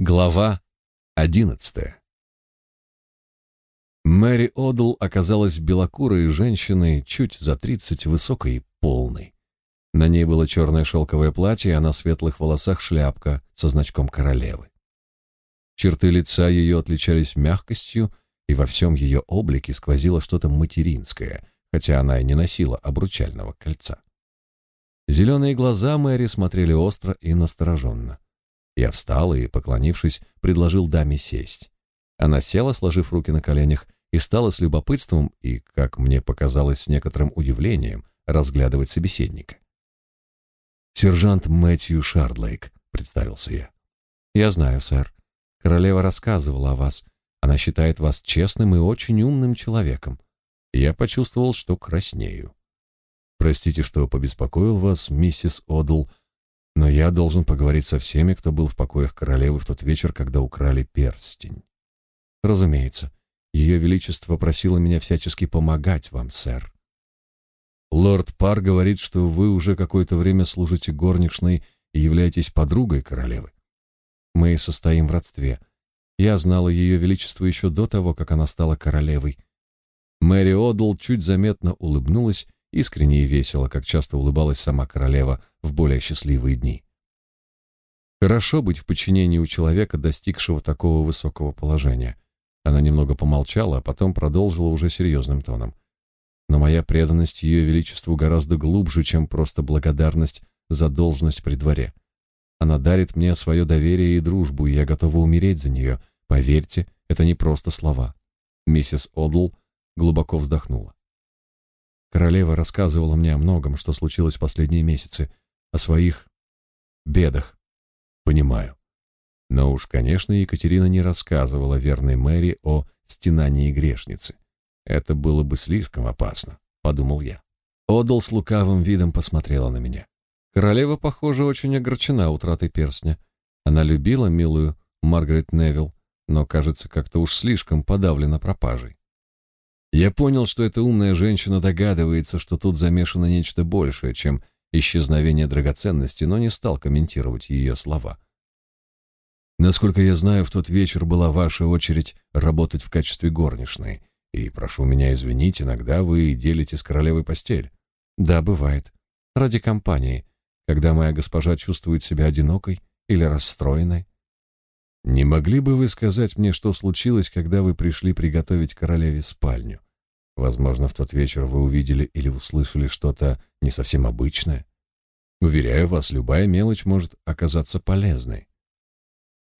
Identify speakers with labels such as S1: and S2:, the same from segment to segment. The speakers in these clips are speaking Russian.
S1: Глава одиннадцатая. Мэри Одл оказалась белокурой женщиной, чуть за тридцать, высокой и полной. На ней было черное шелковое платье, а на светлых волосах шляпка со значком королевы. Черты лица ее отличались мягкостью, и во всем ее облике сквозило что-то материнское, хотя она и не носила обручального кольца. Зеленые глаза Мэри смотрели остро и настороженно. Я встал и, поклонившись, предложил даме сесть. Она села, сложив руки на коленях, и стала с любопытством и, как мне показалось, с некоторым удивлением разглядывать собеседника. «Сержант Мэтью Шардлейк», — представился я. «Я знаю, сэр. Королева рассказывала о вас. Она считает вас честным и очень умным человеком. Я почувствовал, что краснею. Простите, что побеспокоил вас, миссис Одл, но я должен поговорить со всеми, кто был в покоях королевы в тот вечер, когда украли перстень. Разумеется, ее величество просило меня всячески помогать вам, сэр. Лорд Пар говорит, что вы уже какое-то время служите горничной и являетесь подругой королевы. Мы состоим в родстве. Я знала ее величество еще до того, как она стала королевой. Мэри Одл чуть заметно улыбнулась искренне и весело, как часто улыбалась сама королева в более счастливые дни. Хорошо быть в подчинении у человека, достигшего такого высокого положения. Она немного помолчала, а потом продолжила уже серьезным тоном. Но моя преданность ее величеству гораздо глубже, чем просто благодарность за должность при дворе. Она дарит мне свое доверие и дружбу, и я готова умереть за нее. Поверьте, это не просто слова. Миссис Одл глубоко вздохнула. Королева рассказывала мне о многом, что случилось в последние месяцы, о своих бедах. Понимаю. Но уж, конечно, Екатерина не рассказывала верной Мэри о стенании грешницы. Это было бы слишком опасно, подумал я. Одал с лукавым видом посмотрела на меня. Королева, похоже, очень огорчена утратой перстня. Она любила милую Маргарет Невилл, но, кажется, как-то уж слишком подавлена пропажей. Я понял, что эта умная женщина догадывается, что тут замешано нечто большее, чем исчезновение драгоценности, но не стал комментировать ее слова. Насколько я знаю, в тот вечер была ваша очередь работать в качестве горничной, и прошу меня извинить, иногда вы делите с королевой постель. Да, бывает. Ради компании, когда моя госпожа чувствует себя одинокой или расстроенной. Не могли бы вы сказать мне, что случилось, когда вы пришли приготовить королеве спальню? Возможно, в тот вечер вы увидели или услышали что-то не совсем обычное. Уверяю вас, любая мелочь может оказаться полезной.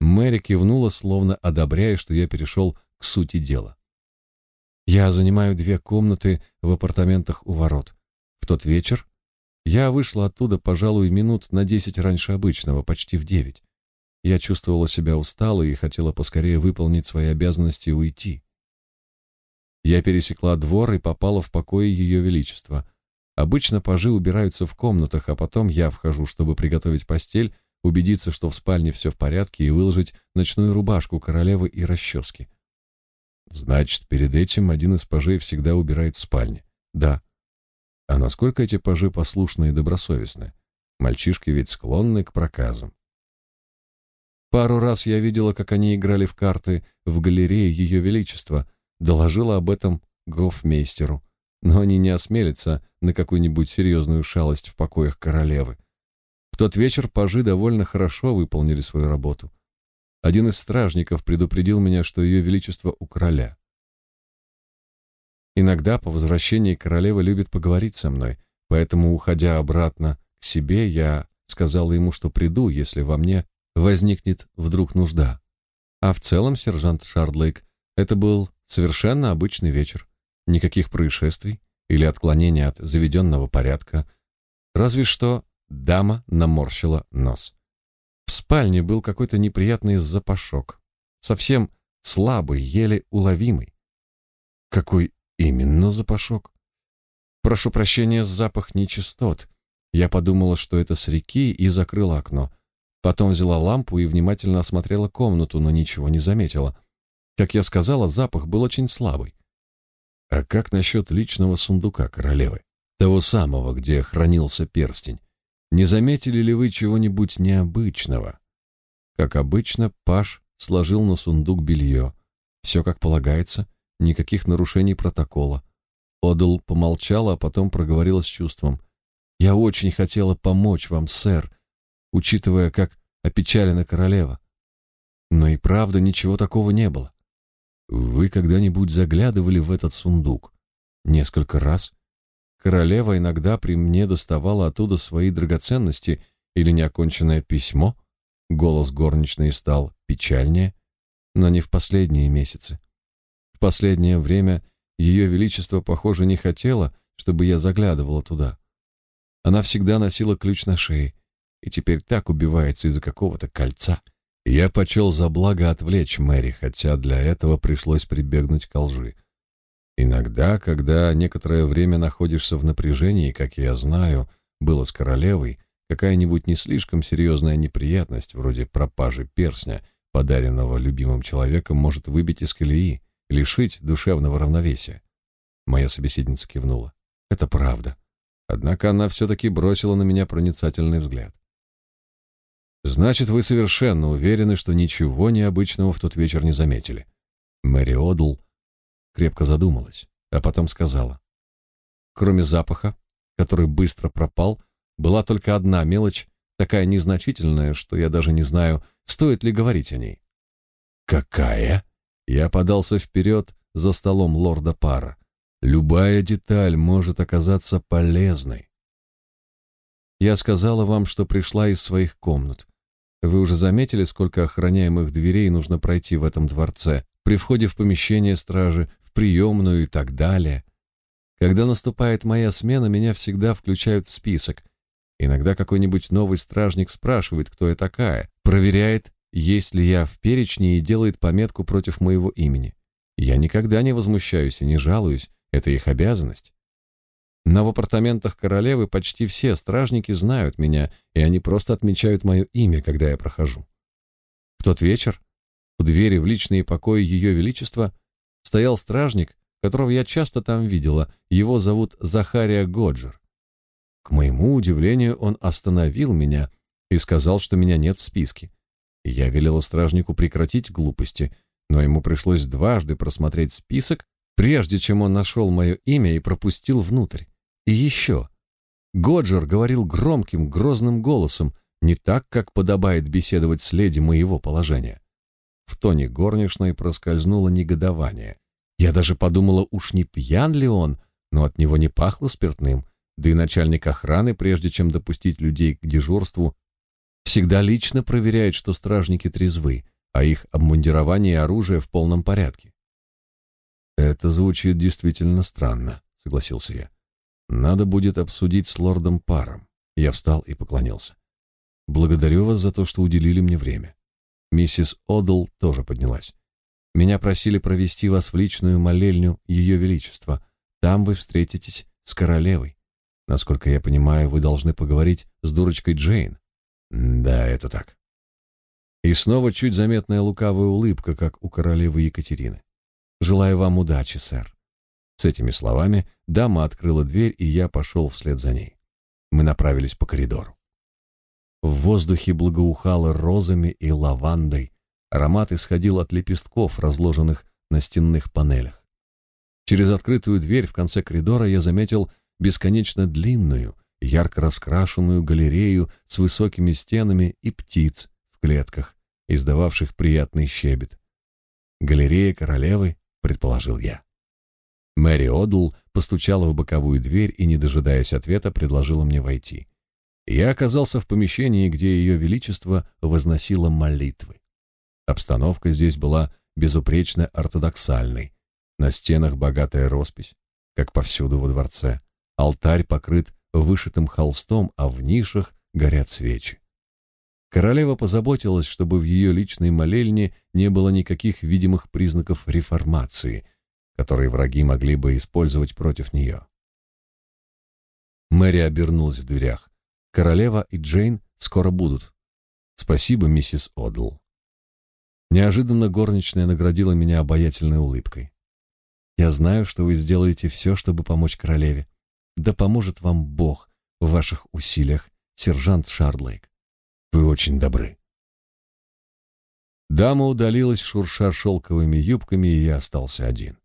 S1: Мэри кивнула, словно одобряя, что я перешел к сути дела. Я занимаю две комнаты в апартаментах у ворот. В тот вечер я вышла оттуда, пожалуй, минут на десять раньше обычного, почти в девять. Я чувствовала себя усталой и хотела поскорее выполнить свои обязанности и уйти. Я пересекла двор и попала в покои Ее Величества. Обычно пажи убираются в комнатах, а потом я вхожу, чтобы приготовить постель, убедиться, что в спальне все в порядке, и выложить ночную рубашку королевы и расчески. Значит, перед этим один из пажей всегда убирает в спальне. Да. А насколько эти пажи послушны и добросовестны? Мальчишки ведь склонны к проказам. Пару раз я видела, как они играли в карты в галерее Ее Величества, доложила об этом гофмейстеру, но они не осмелятся на какую-нибудь серьезную шалость в покоях королевы. В тот вечер пажи довольно хорошо выполнили свою работу. Один из стражников предупредил меня, что Ее Величество у короля. Иногда по возвращении королева любит поговорить со мной, поэтому, уходя обратно к себе, я сказала ему, что приду, если во мне возникнет вдруг нужда. А в целом, сержант Шардлейк, это был совершенно обычный вечер. Никаких происшествий или отклонений от заведенного порядка. Разве что дама наморщила нос. В спальне был какой-то неприятный запашок. Совсем слабый, еле уловимый. Какой именно запашок? Прошу прощения, запах нечистот. Я подумала, что это с реки, и закрыла окно. Потом взяла лампу и внимательно осмотрела комнату, но ничего не заметила. Как я сказала, запах был очень слабый. А как насчет личного сундука королевы? Того самого, где хранился перстень. Не заметили ли вы чего-нибудь необычного? Как обычно, Паш сложил на сундук белье. Все как полагается, никаких нарушений протокола. Одл помолчала, а потом проговорила с чувством. «Я очень хотела помочь вам, сэр, учитывая, как опечалена королева. Но и правда ничего такого не было. Вы когда-нибудь заглядывали в этот сундук? Несколько раз. Королева иногда при мне доставала оттуда свои драгоценности или неоконченное письмо. Голос горничной стал печальнее, но не в последние месяцы. В последнее время ее величество, похоже, не хотело, чтобы я заглядывала туда. Она всегда носила ключ на шее, и теперь так убивается из-за какого-то кольца. Я почел за благо отвлечь Мэри, хотя для этого пришлось прибегнуть к лжи. Иногда, когда некоторое время находишься в напряжении, как я знаю, было с королевой, какая-нибудь не слишком серьезная неприятность, вроде пропажи персня, подаренного любимым человеком, может выбить из колеи, лишить душевного равновесия. Моя собеседница кивнула. Это правда. Однако она все-таки бросила на меня проницательный взгляд. Значит, вы совершенно уверены, что ничего необычного в тот вечер не заметили. Мэри Одл крепко задумалась, а потом сказала: Кроме запаха, который быстро пропал, была только одна мелочь, такая незначительная, что я даже не знаю, стоит ли говорить о ней. Какая? Я подался вперед за столом лорда Пара. Любая деталь может оказаться полезной. Я сказала вам, что пришла из своих комнат. Вы уже заметили, сколько охраняемых дверей нужно пройти в этом дворце, при входе в помещение стражи, в приемную и так далее. Когда наступает моя смена, меня всегда включают в список. Иногда какой-нибудь новый стражник спрашивает, кто я такая, проверяет, есть ли я в перечне и делает пометку против моего имени. Я никогда не возмущаюсь и не жалуюсь, это их обязанность. Но в апартаментах королевы почти все стражники знают меня, и они просто отмечают мое имя, когда я прохожу. В тот вечер у двери в личные покои Ее Величества стоял стражник, которого я часто там видела. Его зовут Захария Годжер. К моему удивлению, он остановил меня и сказал, что меня нет в списке. Я велела стражнику прекратить глупости, но ему пришлось дважды просмотреть список, прежде чем он нашел мое имя и пропустил внутрь. И еще. Годжер говорил громким, грозным голосом, не так, как подобает беседовать с леди моего положения. В тоне горничной проскользнуло негодование. Я даже подумала, уж не пьян ли он, но от него не пахло спиртным, да и начальник охраны, прежде чем допустить людей к дежурству, всегда лично проверяет, что стражники трезвы, а их обмундирование и оружие в полном порядке. «Это звучит действительно странно», — согласился я. Надо будет обсудить с лордом Паром. Я встал и поклонился. Благодарю вас за то, что уделили мне время. Миссис Одл тоже поднялась. Меня просили провести вас в личную молельню Ее Величества. Там вы встретитесь с королевой. Насколько я понимаю, вы должны поговорить с дурочкой Джейн. Да, это так. И снова чуть заметная лукавая улыбка, как у королевы Екатерины. Желаю вам удачи, сэр. С этими словами дама открыла дверь, и я пошел вслед за ней. Мы направились по коридору. В воздухе благоухало розами и лавандой. Аромат исходил от лепестков, разложенных на стенных панелях. Через открытую дверь в конце коридора я заметил бесконечно длинную, ярко раскрашенную галерею с высокими стенами и птиц в клетках, издававших приятный щебет. Галерея королевы, предположил я. Мэри Одл постучала в боковую дверь и, не дожидаясь ответа, предложила мне войти. Я оказался в помещении, где ее величество возносило молитвы. Обстановка здесь была безупречно ортодоксальной. На стенах богатая роспись, как повсюду во дворце. Алтарь покрыт вышитым холстом, а в нишах горят свечи. Королева позаботилась, чтобы в ее личной молельне не было никаких видимых признаков реформации — которые враги могли бы использовать против нее. Мэри обернулась в дверях. Королева и Джейн скоро будут. Спасибо, миссис Одл. Неожиданно горничная наградила меня обаятельной улыбкой. Я знаю, что вы сделаете все, чтобы помочь королеве. Да поможет вам Бог в ваших усилиях, сержант Шардлейк. Вы очень добры. Дама удалилась, шурша шелковыми юбками, и я остался один.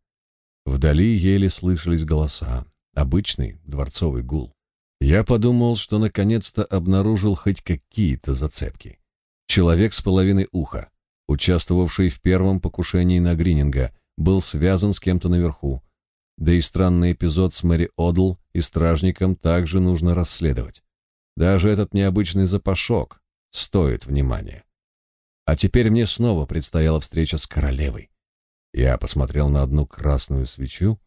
S1: Вдали еле слышались голоса, обычный дворцовый гул. Я подумал, что наконец-то обнаружил хоть какие-то зацепки. Человек с половиной уха, участвовавший в первом покушении на Грининга, был связан с кем-то наверху. Да и странный эпизод с Мэри Одл и стражником также нужно расследовать. Даже этот необычный запашок стоит внимания. А теперь мне снова предстояла встреча с королевой. Я посмотрел на одну красную свечу,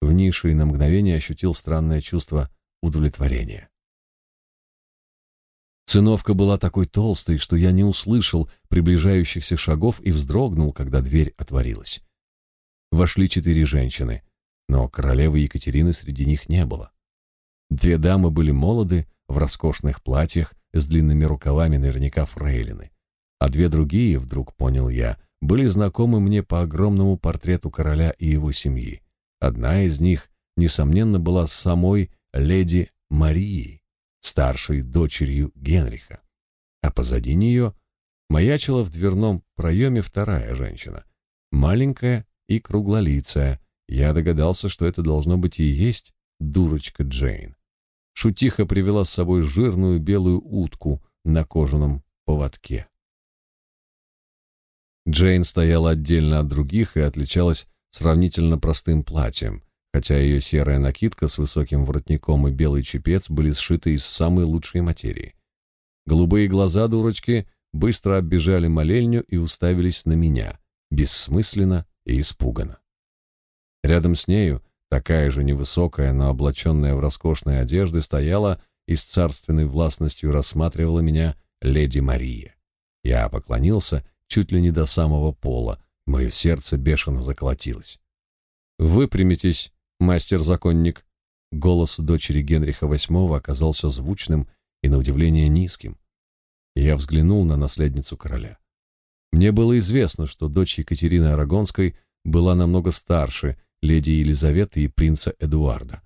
S1: в нише и на мгновение ощутил странное чувство удовлетворения. Циновка была такой толстой, что я не услышал приближающихся шагов и вздрогнул, когда дверь отворилась. Вошли четыре женщины, но королевы Екатерины среди них не было. Две дамы были молоды, в роскошных платьях с длинными рукавами, наверняка фрейлины а две другие, вдруг понял я, были знакомы мне по огромному портрету короля и его семьи. Одна из них, несомненно, была самой леди Марией, старшей дочерью Генриха. А позади нее маячила в дверном проеме вторая женщина, маленькая и круглолицая. Я догадался, что это должно быть и есть дурочка Джейн. Шутиха привела с собой жирную белую утку на кожаном поводке. Джейн стояла отдельно от других и отличалась сравнительно простым платьем, хотя ее серая накидка с высоким воротником и белый чепец были сшиты из самой лучшей материи. Голубые глаза дурочки быстро оббежали молельню и уставились на меня, бессмысленно и испуганно. Рядом с нею, такая же невысокая, но облаченная в роскошные одежды, стояла и с царственной властностью рассматривала меня леди Мария. Я поклонился чуть ли не до самого пола. Мое сердце бешено заколотилось. «Выпрямитесь, мастер-законник!» Голос дочери Генриха VIII оказался звучным и, на удивление, низким. Я взглянул на наследницу короля. Мне было известно, что дочь Екатерины Арагонской была намного старше леди Елизаветы и принца Эдуарда.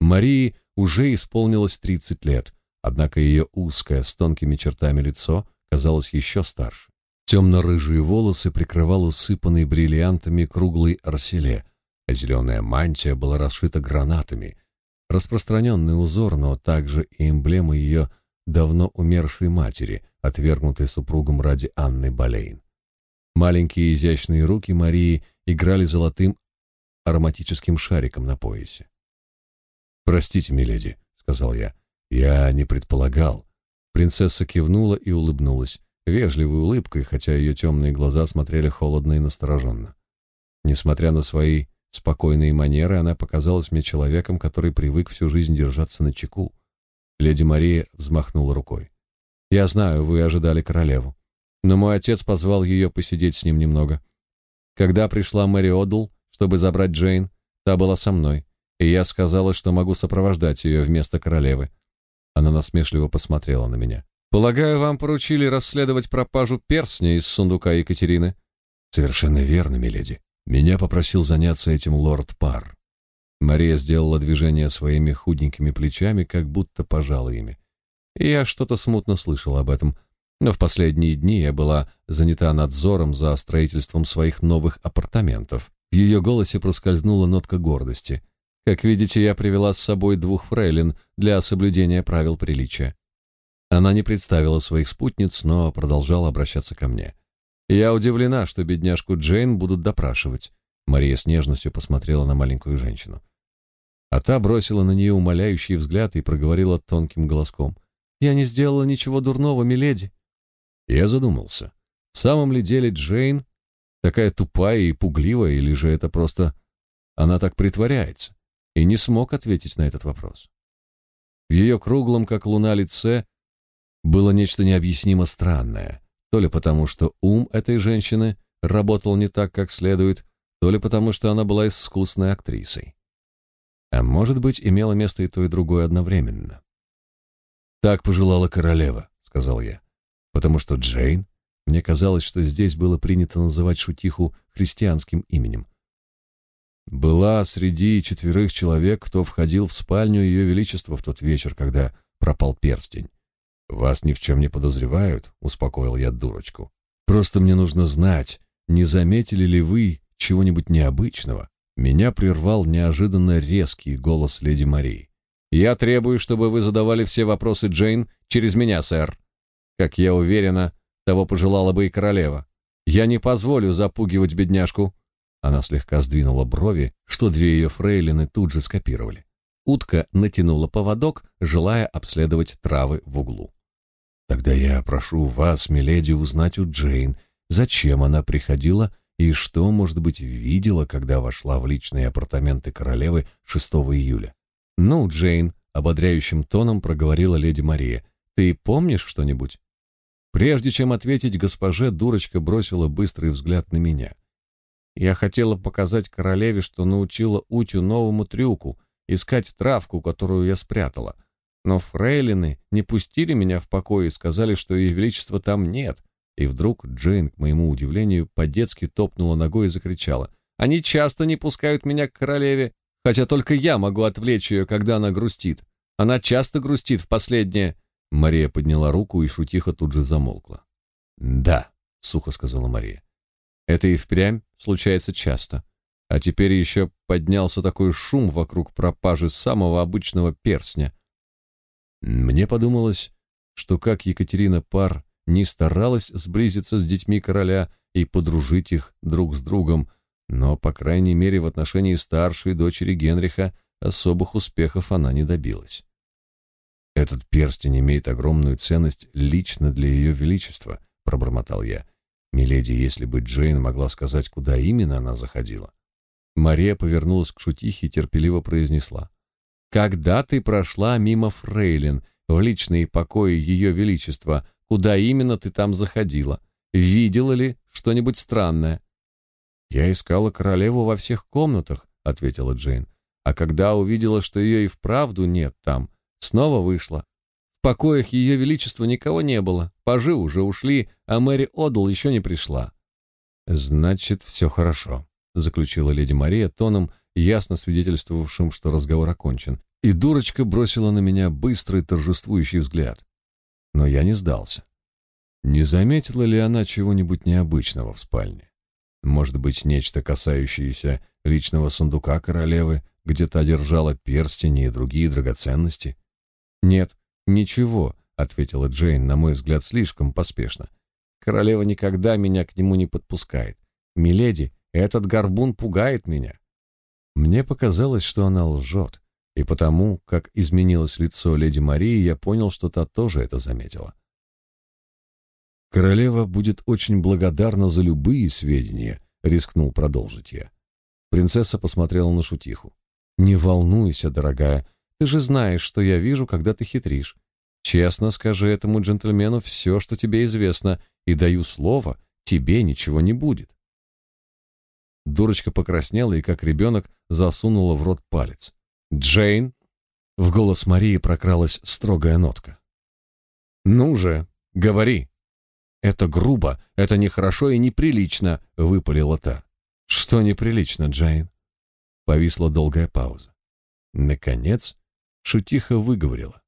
S1: Марии уже исполнилось 30 лет, однако ее узкое, с тонкими чертами лицо казалось еще старше. Темно-рыжие волосы прикрывал усыпанный бриллиантами круглый арселе, а зеленая мантия была расшита гранатами. Распространенный узор, но также и эмблема ее давно умершей матери, отвергнутой супругом ради Анны Болейн. Маленькие изящные руки Марии играли золотым ароматическим шариком на поясе. «Простите, миледи», — сказал я, — «я не предполагал». Принцесса кивнула и улыбнулась вежливой улыбкой, хотя ее темные глаза смотрели холодно и настороженно. Несмотря на свои спокойные манеры, она показалась мне человеком, который привык всю жизнь держаться на чеку. Леди Мария взмахнула рукой. «Я знаю, вы ожидали королеву, но мой отец позвал ее посидеть с ним немного. Когда пришла Мэри Одл, чтобы забрать Джейн, та была со мной, и я сказала, что могу сопровождать ее вместо королевы. Она насмешливо посмотрела на меня. Полагаю, вам поручили расследовать пропажу перстня из сундука Екатерины? Совершенно верно, миледи. Меня попросил заняться этим лорд Пар. Мария сделала движение своими худенькими плечами, как будто пожала ими. я что-то смутно слышал об этом, но в последние дни я была занята надзором за строительством своих новых апартаментов. В ее голосе проскользнула нотка гордости. Как видите, я привела с собой двух фрейлин для соблюдения правил приличия. Она не представила своих спутниц, но продолжала обращаться ко мне. «Я удивлена, что бедняжку Джейн будут допрашивать». Мария с нежностью посмотрела на маленькую женщину. А та бросила на нее умоляющий взгляд и проговорила тонким голоском. «Я не сделала ничего дурного, миледи». Я задумался. В самом ли деле Джейн такая тупая и пугливая, или же это просто она так притворяется? И не смог ответить на этот вопрос. В ее круглом, как луна, лице было нечто необъяснимо странное, то ли потому, что ум этой женщины работал не так, как следует, то ли потому, что она была искусной актрисой. А может быть, имело место и то, и другое одновременно. «Так пожелала королева», — сказал я, «потому что Джейн, мне казалось, что здесь было принято называть шутиху христианским именем, была среди четверых человек, кто входил в спальню Ее Величества в тот вечер, когда пропал перстень. «Вас ни в чем не подозревают», — успокоил я дурочку. Просто мне нужно знать, не заметили ли вы чего-нибудь необычного? Меня прервал неожиданно резкий голос леди Марии. Я требую, чтобы вы задавали все вопросы Джейн через меня, сэр. Как я уверена, того пожелала бы и королева. Я не позволю запугивать бедняжку. Она слегка сдвинула брови, что две ее фрейлины тут же скопировали. Утка натянула поводок, желая обследовать травы в углу. Тогда я прошу вас, миледи, узнать у Джейн, зачем она приходила и что, может быть, видела, когда вошла в личные апартаменты королевы 6 июля. Ну, Джейн, ободряющим тоном проговорила леди Мария. Ты помнишь что-нибудь? Прежде чем ответить госпоже, дурочка бросила быстрый взгляд на меня. Я хотела показать королеве, что научила Утю новому трюку искать травку, которую я спрятала. Но фрейлины не пустили меня в покой и сказали, что ее величества там нет. И вдруг Джейн, к моему удивлению, по-детски топнула ногой и закричала. «Они часто не пускают меня к королеве, хотя только я могу отвлечь ее, когда она грустит. Она часто грустит в последнее...» Мария подняла руку, и шутиха тут же замолкла. «Да», — сухо сказала Мария. «Это и впрямь случается часто. А теперь еще поднялся такой шум вокруг пропажи самого обычного перстня. Мне подумалось, что как Екатерина Пар не старалась сблизиться с детьми короля и подружить их друг с другом, но, по крайней мере, в отношении старшей дочери Генриха особых успехов она не добилась. «Этот перстень имеет огромную ценность лично для ее величества», — пробормотал я. «Миледи, если бы Джейн могла сказать, куда именно она заходила». Мария повернулась к шутихе и терпеливо произнесла. «Когда ты прошла мимо Фрейлин в личные покои Ее Величества, куда именно ты там заходила? Видела ли что-нибудь странное?» «Я искала королеву во всех комнатах», — ответила Джейн. «А когда увидела, что ее и вправду нет там, снова вышла. В покоях Ее Величества никого не было, пажи уже ушли, а Мэри Одл еще не пришла». «Значит, все хорошо», заключила леди Мария тоном, ясно свидетельствовавшим, что разговор окончен. И дурочка бросила на меня быстрый торжествующий взгляд. Но я не сдался. Не заметила ли она чего-нибудь необычного в спальне? Может быть, нечто касающееся личного сундука королевы, где та держала перстени и другие драгоценности? Нет, ничего, ответила Джейн, на мой взгляд, слишком поспешно. Королева никогда меня к нему не подпускает. Миледи этот горбун пугает меня. Мне показалось, что она лжет, и потому, как изменилось лицо леди Марии, я понял, что та тоже это заметила. Королева будет очень благодарна за любые сведения, рискнул продолжить я. Принцесса посмотрела на шутиху. Не волнуйся, дорогая, ты же знаешь, что я вижу, когда ты хитришь. Честно скажи этому джентльмену все, что тебе известно, и даю слово, тебе ничего не будет. Дурочка покраснела и, как ребенок, засунула в рот палец. «Джейн!» В голос Марии прокралась строгая нотка. «Ну же, говори!» «Это грубо, это нехорошо и неприлично», — выпалила та. «Что неприлично, Джейн?» Повисла долгая пауза. Наконец, шутиха выговорила.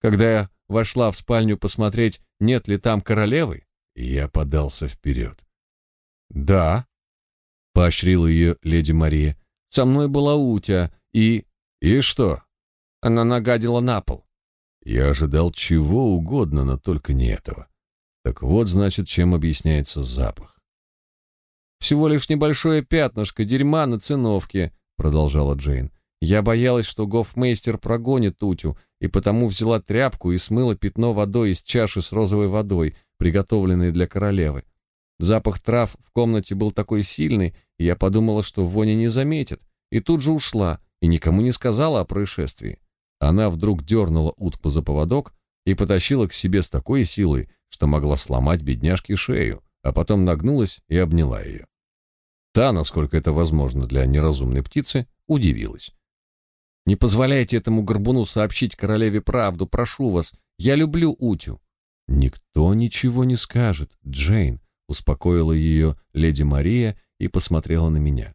S1: «Когда я вошла в спальню посмотреть, нет ли там королевы, я подался вперед. «Да», поощрила ее леди Мария. Со мной была Утя и и что? Она нагадила на пол. Я ожидал чего угодно, но только не этого. Так вот, значит, чем объясняется запах. Всего лишь небольшое пятнышко дерьма на циновке, продолжала Джейн. Я боялась, что гофмейстер прогонит Утю, и потому взяла тряпку и смыла пятно водой из чаши с розовой водой, приготовленной для королевы. Запах трав в комнате был такой сильный, я подумала, что Воня не заметит, и тут же ушла, и никому не сказала о происшествии. Она вдруг дернула утку за поводок и потащила к себе с такой силой, что могла сломать бедняжке шею, а потом нагнулась и обняла ее. Та, насколько это возможно для неразумной птицы, удивилась. «Не позволяйте этому горбуну сообщить королеве правду, прошу вас. Я люблю Утю». «Никто ничего не скажет, Джейн», — успокоила ее леди Мария и посмотрела на меня.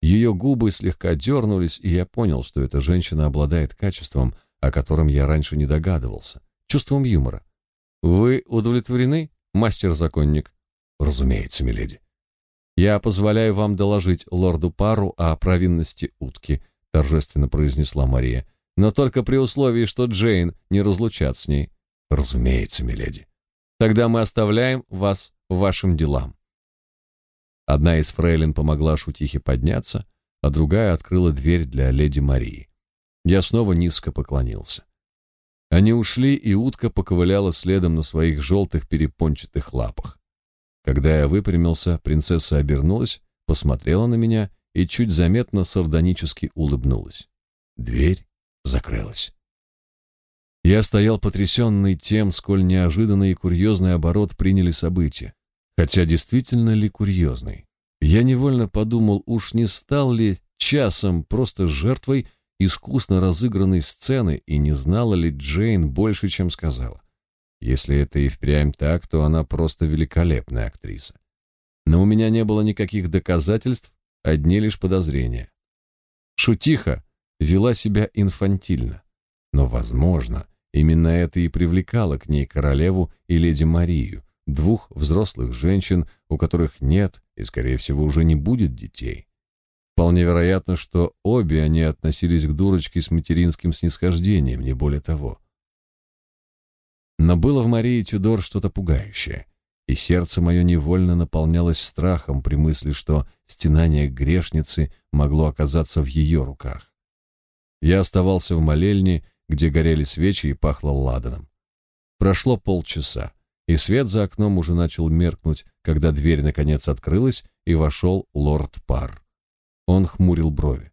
S1: Ее губы слегка дернулись, и я понял, что эта женщина обладает качеством, о котором я раньше не догадывался, чувством юмора. «Вы удовлетворены, мастер-законник?» Разумеется, миледи. Я позволяю вам доложить лорду Пару о провинности утки, торжественно произнесла Мария. Но только при условии, что Джейн не разлучат с ней. Разумеется, миледи. Тогда мы оставляем вас вашим делам. Одна из фрейлин помогла шутихе подняться, а другая открыла дверь для леди Марии. Я снова низко поклонился. Они ушли, и утка поковыляла следом на своих желтых перепончатых лапах. Когда я выпрямился, принцесса обернулась, посмотрела на меня и чуть заметно сардонически улыбнулась. Дверь закрылась. Я стоял потрясенный тем, сколь неожиданный и курьезный оборот приняли события. Хотя действительно ли курьезный? Я невольно подумал, уж не стал ли часом просто жертвой искусно разыгранной сцены, и не знала ли Джейн больше, чем сказала. Если это и впрямь так, то она просто великолепная актриса. Но у меня не было никаких доказательств, одни лишь подозрения. Шутиха вела себя инфантильно, но, возможно, именно это и привлекало к ней королеву и леди Марию, двух взрослых женщин, у которых нет и, скорее всего, уже не будет детей. Вполне вероятно, что обе они относились к дурочке с материнским снисхождением, не более того. Но было в Марии Тюдор что-то пугающее, и сердце мое невольно наполнялось страхом при мысли, что стенание грешницы могло оказаться в ее руках. Я оставался в молельне, где горели свечи и пахло ладаном. Прошло полчаса и свет за окном уже начал меркнуть, когда дверь наконец открылась, и вошел лорд Пар. Он хмурил брови.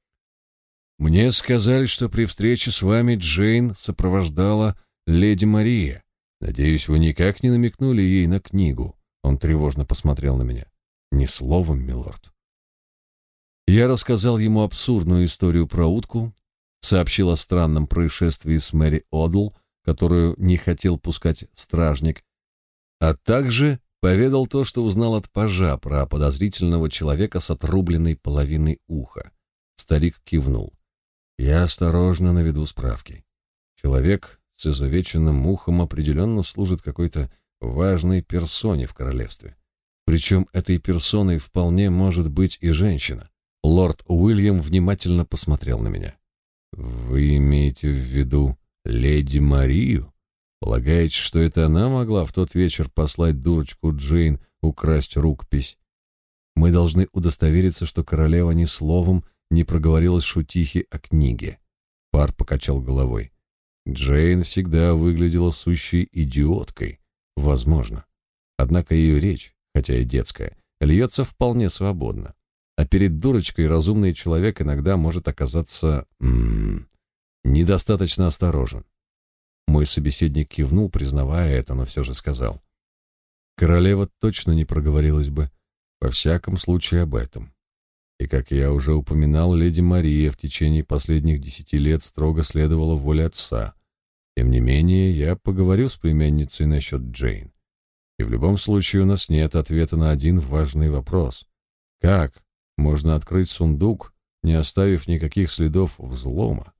S1: «Мне сказали, что при встрече с вами Джейн сопровождала леди Мария. Надеюсь, вы никак не намекнули ей на книгу». Он тревожно посмотрел на меня. «Ни словом, милорд». Я рассказал ему абсурдную историю про утку, сообщил о странном происшествии с Мэри Одл, которую не хотел пускать стражник, а также поведал то, что узнал от пажа про подозрительного человека с отрубленной половиной уха. Старик кивнул. Я осторожно наведу справки. Человек с изувеченным ухом определенно служит какой-то важной персоне в королевстве. Причем этой персоной вполне может быть и женщина. Лорд Уильям внимательно посмотрел на меня. Вы имеете в виду леди Марию? Полагаете, что это она могла в тот вечер послать дурочку Джейн украсть рукопись? Мы должны удостовериться, что королева ни словом не проговорилась шутихи о книге. Пар покачал головой. Джейн всегда выглядела сущей идиоткой. Возможно. Однако ее речь, хотя и детская, льется вполне свободно. А перед дурочкой разумный человек иногда может оказаться м -м, недостаточно осторожен. Мой собеседник кивнул, признавая это, но все же сказал. Королева точно не проговорилась бы, во всяком случае об этом. И, как я уже упоминал, леди Мария в течение последних десяти лет строго следовала воле отца. Тем не менее, я поговорю с племянницей насчет Джейн. И в любом случае у нас нет ответа на один важный вопрос. Как можно открыть сундук, не оставив никаких следов взлома?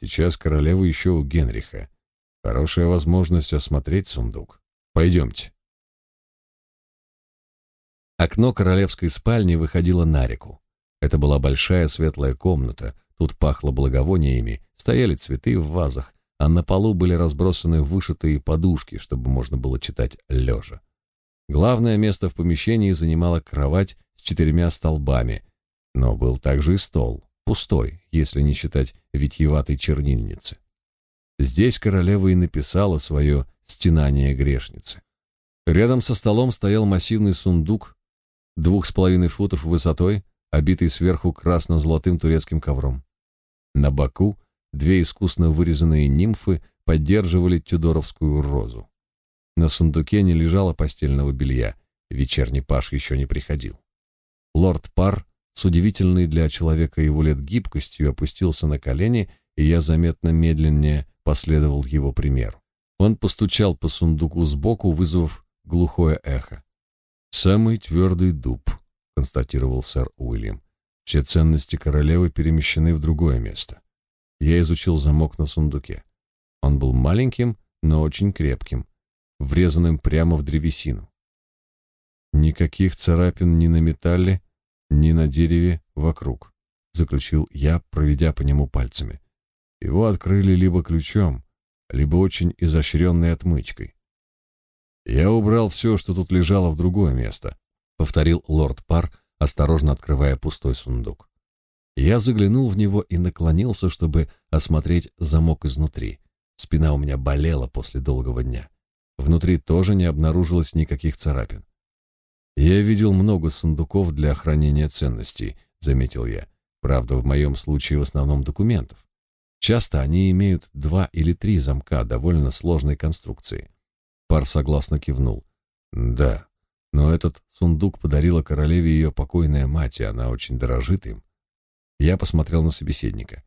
S1: Сейчас королева еще у Генриха, Хорошая возможность осмотреть сундук. Пойдемте. Окно королевской спальни выходило на реку. Это была большая светлая комната. Тут пахло благовониями, стояли цветы в вазах, а на полу были разбросаны вышитые подушки, чтобы можно было читать лежа. Главное место в помещении занимала кровать с четырьмя столбами, но был также и стол, пустой, если не считать витьеватой чернильницы. Здесь королева и написала свое «Стенание грешницы». Рядом со столом стоял массивный сундук двух с половиной футов высотой, обитый сверху красно-золотым турецким ковром. На боку две искусно вырезанные нимфы поддерживали тюдоровскую розу. На сундуке не лежало постельного белья, вечерний паш еще не приходил. Лорд Пар с удивительной для человека его лет гибкостью опустился на колени, и я заметно медленнее последовал его примеру. Он постучал по сундуку сбоку, вызвав глухое эхо. «Самый твердый дуб», — констатировал сэр Уильям. «Все ценности королевы перемещены в другое место. Я изучил замок на сундуке. Он был маленьким, но очень крепким, врезанным прямо в древесину. Никаких царапин ни на металле, ни на дереве вокруг, заключил я, проведя по нему пальцами. Его открыли либо ключом, либо очень изощренной отмычкой. Я убрал все, что тут лежало в другое место, повторил лорд Пар, осторожно открывая пустой сундук. Я заглянул в него и наклонился, чтобы осмотреть замок изнутри. Спина у меня болела после долгого дня. Внутри тоже не обнаружилось никаких царапин. Я видел много сундуков для хранения ценностей, заметил я. Правда, в моем случае в основном документов. Часто они имеют два или три замка довольно сложной конструкции. Пар согласно кивнул. Да, но этот сундук подарила королеве ее покойная мать, и она очень дорожит им. Я посмотрел на собеседника.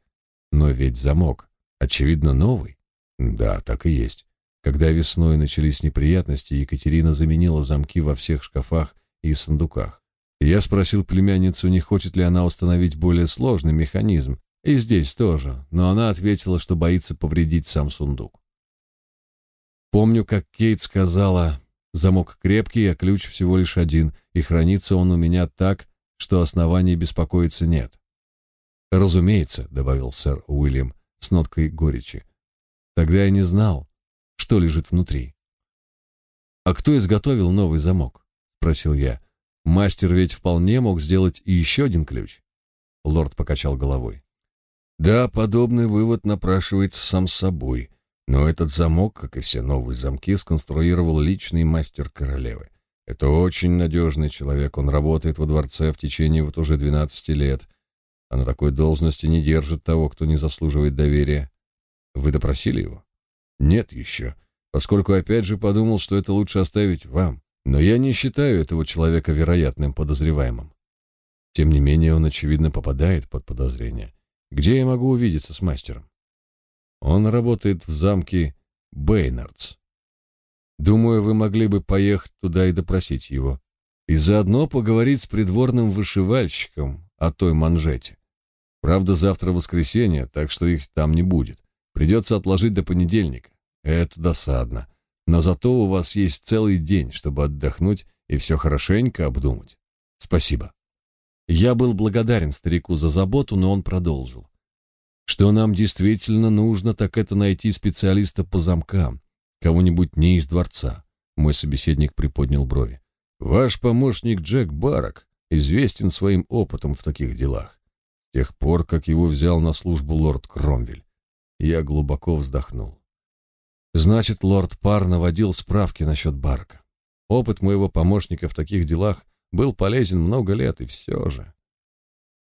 S1: Но ведь замок, очевидно, новый. Да, так и есть. Когда весной начались неприятности, Екатерина заменила замки во всех шкафах и сундуках. Я спросил племянницу, не хочет ли она установить более сложный механизм, и здесь тоже, но она ответила, что боится повредить сам сундук. Помню, как Кейт сказала, замок крепкий, а ключ всего лишь один, и хранится он у меня так, что оснований беспокоиться нет. Разумеется, добавил сэр Уильям с ноткой горечи. Тогда я не знал, что лежит внутри. А кто изготовил новый замок? спросил я. Мастер ведь вполне мог сделать и еще один ключ. Лорд покачал головой. Да, подобный вывод напрашивается сам собой, но этот замок, как и все новые замки, сконструировал личный мастер королевы. Это очень надежный человек, он работает во дворце в течение вот уже 12 лет, а на такой должности не держит того, кто не заслуживает доверия. Вы допросили его? Нет еще, поскольку опять же подумал, что это лучше оставить вам. Но я не считаю этого человека вероятным подозреваемым. Тем не менее, он очевидно попадает под подозрение. Где я могу увидеться с мастером? Он работает в замке Бейнардс. Думаю, вы могли бы поехать туда и допросить его. И заодно поговорить с придворным вышивальщиком о той манжете. Правда, завтра воскресенье, так что их там не будет. Придется отложить до понедельника. Это досадно. Но зато у вас есть целый день, чтобы отдохнуть и все хорошенько обдумать. Спасибо. Я был благодарен старику за заботу, но он продолжил. Что нам действительно нужно, так это найти специалиста по замкам, кого-нибудь не из дворца. Мой собеседник приподнял брови. Ваш помощник Джек Барак известен своим опытом в таких делах. С тех пор, как его взял на службу лорд Кромвель, я глубоко вздохнул. Значит, лорд Пар наводил справки насчет Барка. Опыт моего помощника в таких делах был полезен много лет, и все же.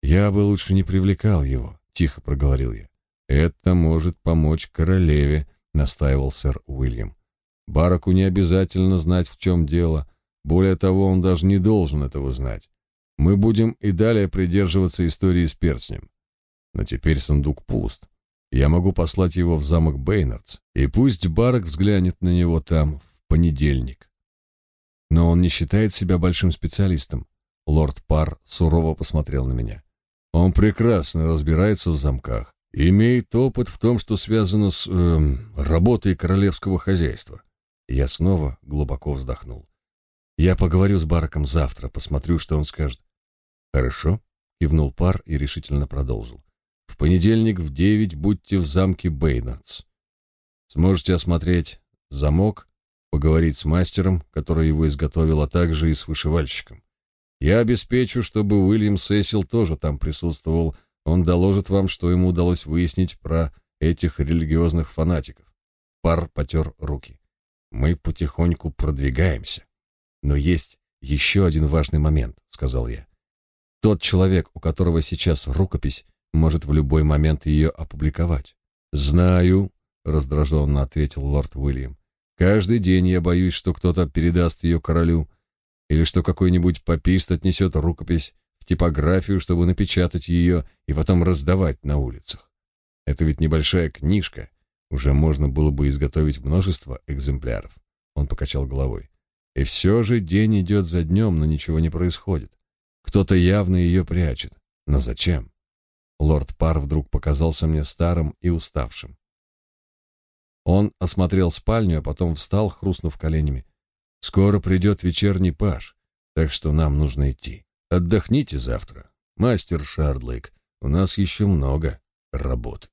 S1: Я бы лучше не привлекал его, тихо проговорил я. Это может помочь королеве, настаивал сэр Уильям. Бараку не обязательно знать, в чем дело. Более того, он даже не должен этого знать. Мы будем и далее придерживаться истории с перстнем. Но теперь сундук пуст. Я могу послать его в замок Бейнардс, и пусть Барак взглянет на него там в понедельник. Но он не считает себя большим специалистом. Лорд Пар сурово посмотрел на меня. Он прекрасно разбирается в замках, имеет опыт в том, что связано с э, работой королевского хозяйства. Я снова глубоко вздохнул. Я поговорю с Бараком завтра, посмотрю, что он скажет. Хорошо, кивнул Пар и решительно продолжил. В понедельник в девять будьте в замке Бейнардс. Сможете осмотреть замок, поговорить с мастером, который его изготовил, а также и с вышивальщиком. Я обеспечу, чтобы Уильям Сесил тоже там присутствовал. Он доложит вам, что ему удалось выяснить про этих религиозных фанатиков. Пар потер руки. Мы потихоньку продвигаемся. Но есть еще один важный момент, сказал я. Тот человек, у которого сейчас рукопись, может в любой момент ее опубликовать. Знаю, раздраженно ответил лорд Уильям. Каждый день я боюсь, что кто-то передаст ее королю, или что какой-нибудь попист отнесет рукопись в типографию, чтобы напечатать ее и потом раздавать на улицах. Это ведь небольшая книжка, уже можно было бы изготовить множество экземпляров. Он покачал головой. И все же день идет за днем, но ничего не происходит. Кто-то явно ее прячет. Но зачем? Лорд Пар вдруг показался мне старым и уставшим. Он осмотрел спальню, а потом встал, хрустнув коленями. Скоро придет вечерний паж, Так что нам нужно идти. Отдохните завтра. Мастер Шардлейк, у нас еще много работы.